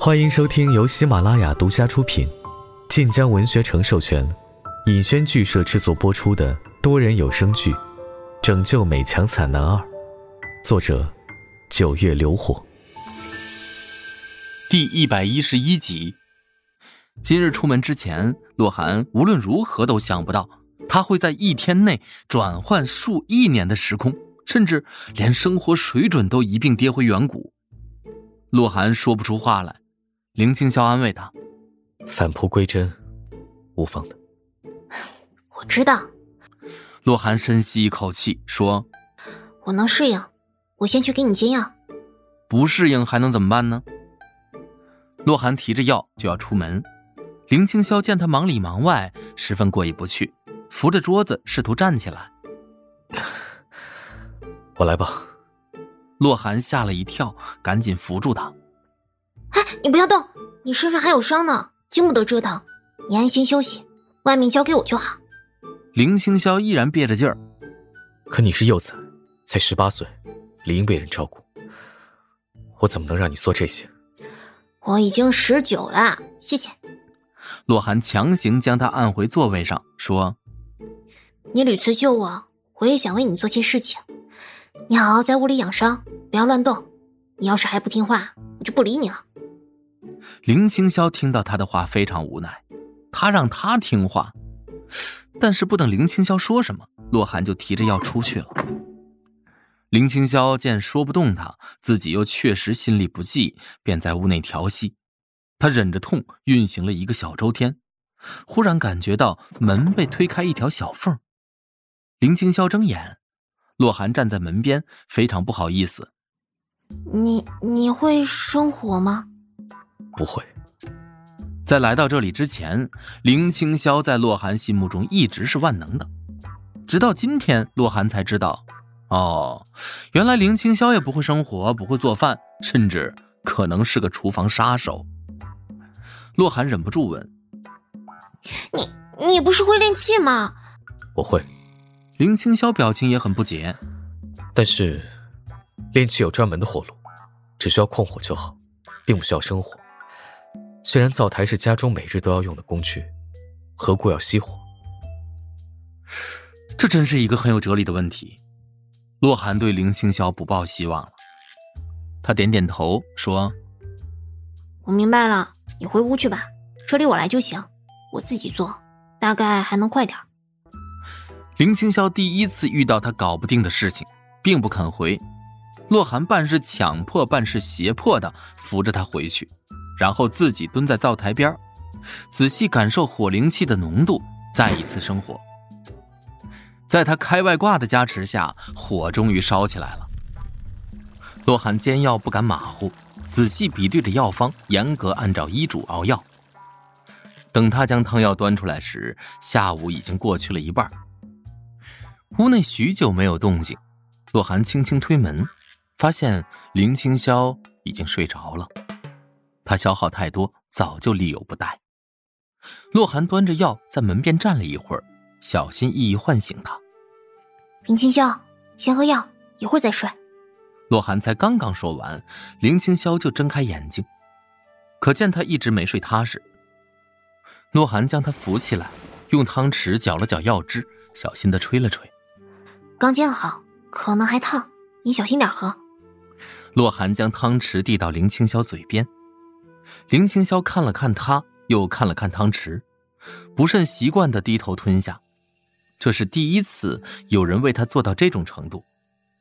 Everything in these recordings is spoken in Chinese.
欢迎收听由喜马拉雅独家出品、晋江文学城授权、尹轩剧社制作播出的多人有声剧《拯救美强惨男二》，作者：九月流火，第一百一十一集。今日出门之前，洛寒无论如何都想不到，他会在一天内转换数亿年的时空，甚至连生活水准都一并跌回远古。洛寒说不出话来。林青霄安慰他：“返璞归真，无妨的。”我知道。洛寒深吸一口气说：“我能适应，我先去给你煎药。不适应还能怎么办呢？”洛寒提着药就要出门，林青霄见他忙里忙外，十分过意不去，扶着桌子试图站起来。我来吧。洛寒吓了一跳，赶紧扶住他。哎，你不要动，你身上还有伤呢，经不得折腾。你安心休息，外面交给我就好。林清霄依然憋着劲儿。可你是幼子，才十八岁，理应被人照顾。我怎么能让你做这些？我已经十九了，谢谢。洛寒强行将他按回座位上，说：“你屡次救我，我也想为你做些事情。你好好在屋里养伤，不要乱动。你要是还不听话，我就不理你了。”林青霄听到他的话非常无奈，他让他听话，但是不等林青霄说什么，洛寒就提着药出去了。林青霄见说不动他，自己又确实心里不济，便在屋内调息。他忍着痛运行了一个小周天，忽然感觉到门被推开一条小缝。林青霄睁眼，洛寒站在门边，非常不好意思：“你你会生火吗？”不会。在来到这里之前，林青霄在洛寒心目中一直是万能的。直到今天，洛寒才知道，哦，原来林青霄也不会生火，不会做饭，甚至可能是个厨房杀手。洛寒忍不住问：“你你不是会练气吗？”我会。林青霄表情也很不解，但是炼气有专门的火炉，只需要控火就好，并不需要生火。虽然灶台是家中每日都要用的工具，何故要熄火？这真是一个很有哲理的问题。洛寒对林青霄不抱希望了，他点点头说：“我明白了，你回屋去吧，这里我来就行，我自己做，大概还能快点。”林青霄第一次遇到他搞不定的事情，并不肯回。洛寒半是强迫，半是胁迫的扶着他回去。然后自己蹲在灶台边仔细感受火灵气的浓度，再一次生火。在他开外挂的加持下，火终于烧起来了。洛寒煎药不敢马虎，仔细比对着药方，严格按照医嘱熬药。等他将汤药端出来时，下午已经过去了一半。屋内许久没有动静，洛寒轻轻推门，发现林清霄已经睡着了。他消耗太多，早就力有不逮。洛寒端着药在门边站了一会儿，小心翼翼唤醒他。林清霄，先喝药，一会儿再睡。洛寒才刚刚说完，林清霄就睁开眼睛，可见他一直没睡踏实。洛寒将他扶起来，用汤匙搅了搅药汁，小心的吹了吹。刚煎好，可能还烫，你小心点喝。洛寒将汤匙递到林青霄嘴边。林青霄看了看他，又看了看汤匙，不甚习惯的低头吞下。这是第一次有人为他做到这种程度。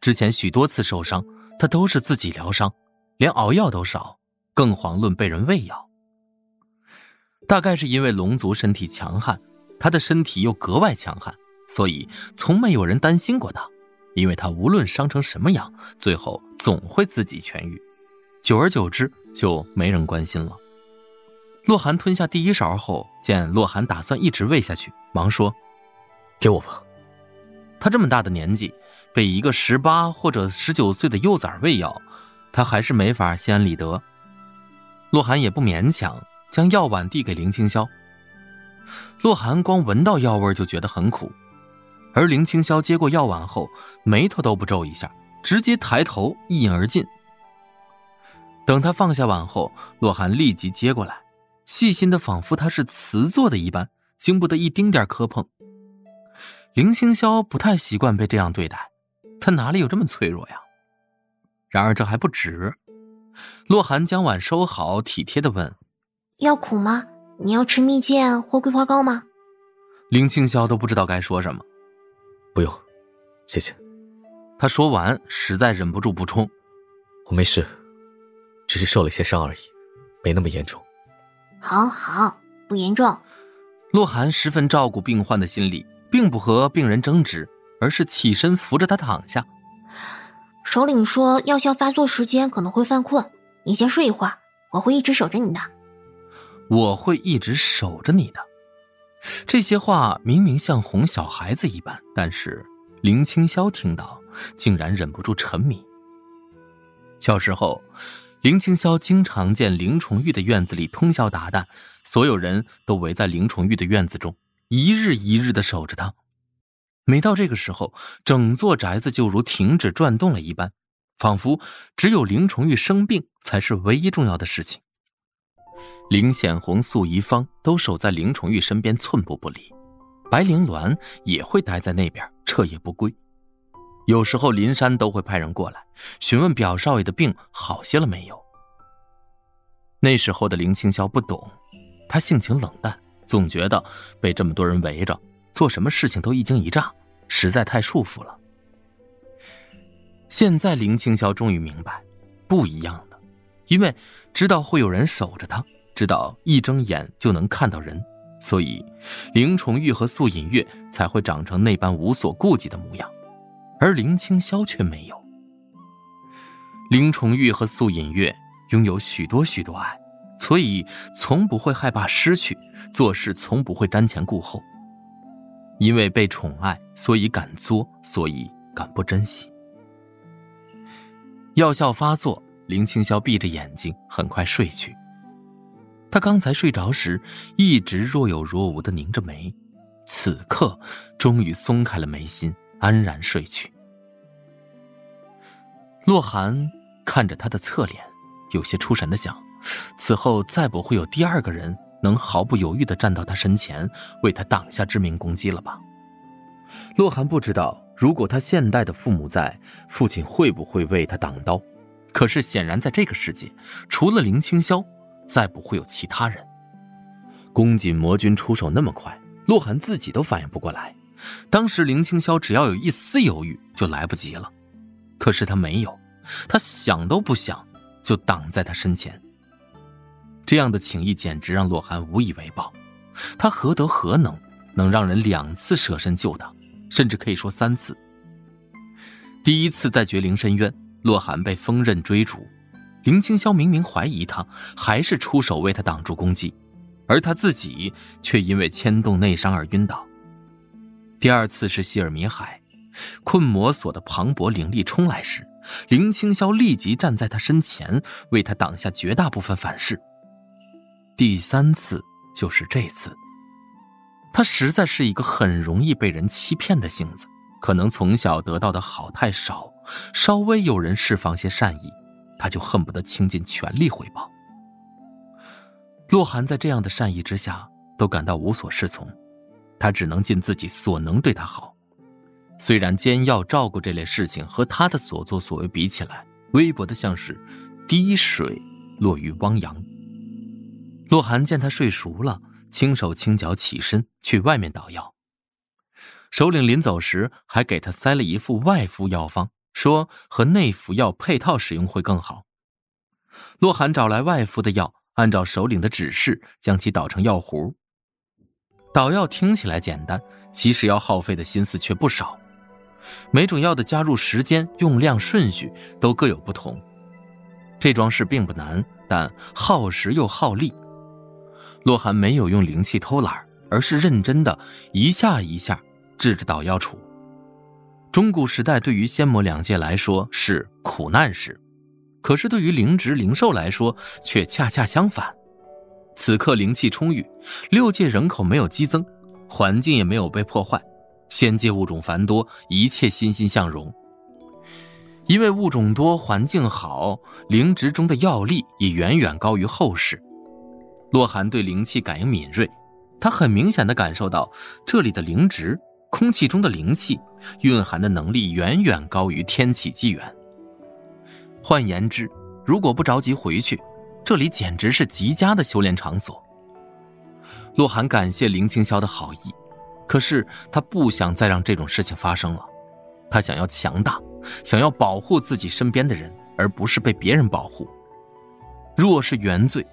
之前许多次受伤，他都是自己疗伤，连熬药都少，更遑论被人喂药。大概是因为龙族身体强悍，他的身体又格外强悍，所以从没有人担心过他。因为他无论伤成什么样，最后总会自己痊愈。久而久之，就没人关心了。洛寒吞下第一勺后，见洛寒打算一直喂下去，忙说：“给我吧。”他这么大的年纪，被一个十八或者十九岁的幼崽喂药，他还是没法心安理得。洛寒也不勉强，将药碗递给林青霄。洛寒光闻到药味就觉得很苦，而林青霄接过药碗后，眉头都不皱一下，直接抬头一饮而尽。等他放下碗后，洛寒立即接过来，细心的仿佛他是瓷做的一般，经不得一丁点磕碰。林青霄不太习惯被这样对待，他哪里有这么脆弱呀？然而这还不止，洛寒将碗收好，体贴的问：“要苦吗？你要吃蜜饯或桂花糕吗？”林青霄都不知道该说什么。不用，谢谢。他说完，实在忍不住补充：“我没事。”只是受了些伤而已，没那么严重。好好，不严重。洛寒十分照顾病患的心理，并不和病人争执，而是起身扶着他躺下。首领说，药效发作时间可能会犯困，你先睡一会儿，我会一直守着你的。我会一直守着你的。这些话明明像哄小孩子一般，但是林青霄听到，竟然忍不住沉迷。小时候。林青霄经常见林崇玉的院子里通宵达旦，所有人都围在林崇玉的院子中，一日一日的守着他。每到这个时候，整座宅子就如停止转动了一般，仿佛只有林崇玉生病才是唯一重要的事情。林显红、素宜芳都守在林崇玉身边，寸步不离。白灵鸾也会待在那边，彻夜不归。有时候林山都会派人过来询问表少爷的病好些了没有。那时候的林青霄不懂，他性情冷淡，总觉得被这么多人围着，做什么事情都一惊一乍，实在太束缚了。现在林青霄终于明白，不一样的，因为知道会有人守着他，知道一睁眼就能看到人，所以林崇玉和素隐月才会长成那般无所顾忌的模样。而林青霄却没有。林崇玉和素隐月拥有许多许多爱，所以从不会害怕失去，做事从不会瞻前顾后。因为被宠爱，所以敢作，所以敢不珍惜。药效发作，林青霄闭着眼睛，很快睡去。他刚才睡着时，一直若有若无的凝着眉，此刻终于松开了眉心。安然睡去。洛寒看着他的侧脸，有些出神的想：此后再不会有第二个人能毫不犹豫的站到他身前，为他挡下致命攻击了吧？洛寒不知道，如果他现代的父母在，父亲会不会为他挡刀？可是显然，在这个世界，除了林青霄，再不会有其他人。宫锦魔君出手那么快，洛寒自己都反应不过来。当时林青霄只要有一丝犹豫，就来不及了。可是他没有，他想都不想，就挡在他身前。这样的情谊简直让洛寒无以为报。他何德何能，能让人两次舍身救他，甚至可以说三次。第一次在绝灵深渊，洛寒被锋刃追逐，林青霄明明怀疑他，还是出手为他挡住攻击，而他自己却因为牵动内伤而晕倒。第二次是希尔米海，困魔锁的磅礴灵力冲来时，林青霄立即站在他身前，为他挡下绝大部分反噬。第三次就是这次，他实在是一个很容易被人欺骗的性子，可能从小得到的好太少，稍微有人释放些善意，他就恨不得倾尽全力回报。洛寒在这样的善意之下，都感到无所适从。他只能尽自己所能对他好，虽然煎药照顾这类事情和他的所作所为比起来，微薄的像是滴水落于汪洋。洛寒见他睡熟了，轻手轻脚起身去外面捣药。首领临走时还给他塞了一副外敷药方，说和内服药配套使用会更好。洛寒找来外敷的药，按照首领的指示将其捣成药糊。捣药听起来简单，其实要耗费的心思却不少。每种药的加入时间、用量顺序都各有不同。这桩事并不难，但耗时又耗力。洛寒没有用灵气偷懒，而是认真的一下一下制着捣药杵。中古时代对于仙魔两界来说是苦难时，可是对于灵植灵兽来说却恰恰相反。此刻灵气充裕，六界人口没有激增，环境也没有被破坏，仙界物种繁多，一切欣欣向荣。因为物种多、环境好，灵植中的药力也远远高于后世。洛寒对灵气感应敏锐，他很明显的感受到这里的灵植、空气中的灵气蕴含的能力远远高于天启纪元。换言之，如果不着急回去，这里简直是极佳的修炼场所。洛寒感谢林清霄的好意，可是他不想再让这种事情发生了。他想要强大。想要保护自己身边的人，而不是被别人保护。弱是原罪，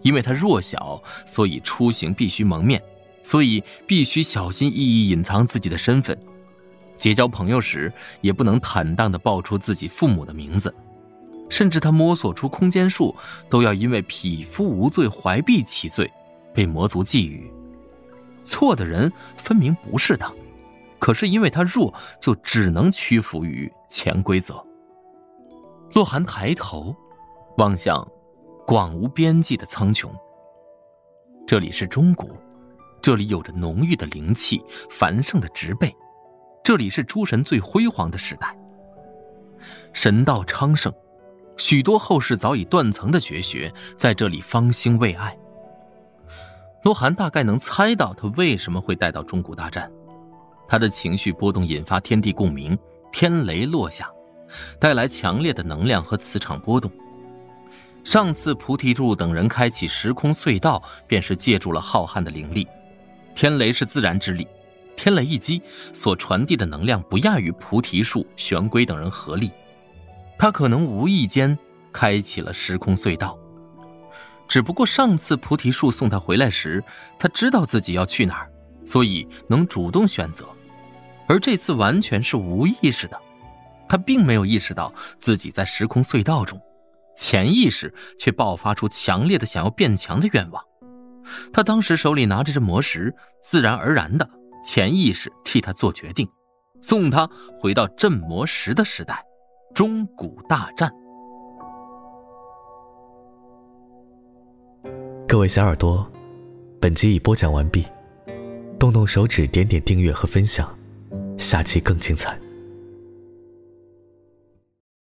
因为他弱小，所以出行必须蒙面，所以必须小心翼翼隐藏自己的身份。结交朋友时，也不能坦荡地报出自己父母的名字。甚至他摸索出空间术，都要因为匹夫无罪，怀璧其罪，被魔族觊觎。错的人分明不是他。可是因为他弱，就只能屈服于潜规则。洛寒抬头，望向广无边际的苍穹。这里是中古，这里有着浓郁的灵气，繁盛的植被，这里是诸神最辉煌的时代。神道昌盛，许多后世早已断层的绝学在这里方兴未艾。洛寒大概能猜到他为什么会带到中古大战。他的情绪波动引发天地共鸣，天雷落下，带来强烈的能量和磁场波动。上次菩提柱等人开启时空隧道，便是借助了浩瀚的灵力。天雷是自然之力，天雷一击所传递的能量不亚于菩提树、玄龟等人合力。他可能无意间开启了时空隧道，只不过上次菩提树送他回来时，他知道自己要去哪儿，所以能主动选择。而这次完全是无意识的，他并没有意识到自己在时空隧道中，潜意识却爆发出强烈的想要变强的愿望。他当时手里拿着这魔石，自然而然的潜意识替他做决定，送他回到镇魔石的时代，中古大战。各位小耳朵，本集已播讲完毕，动动手指点点订阅和分享。下期更精彩。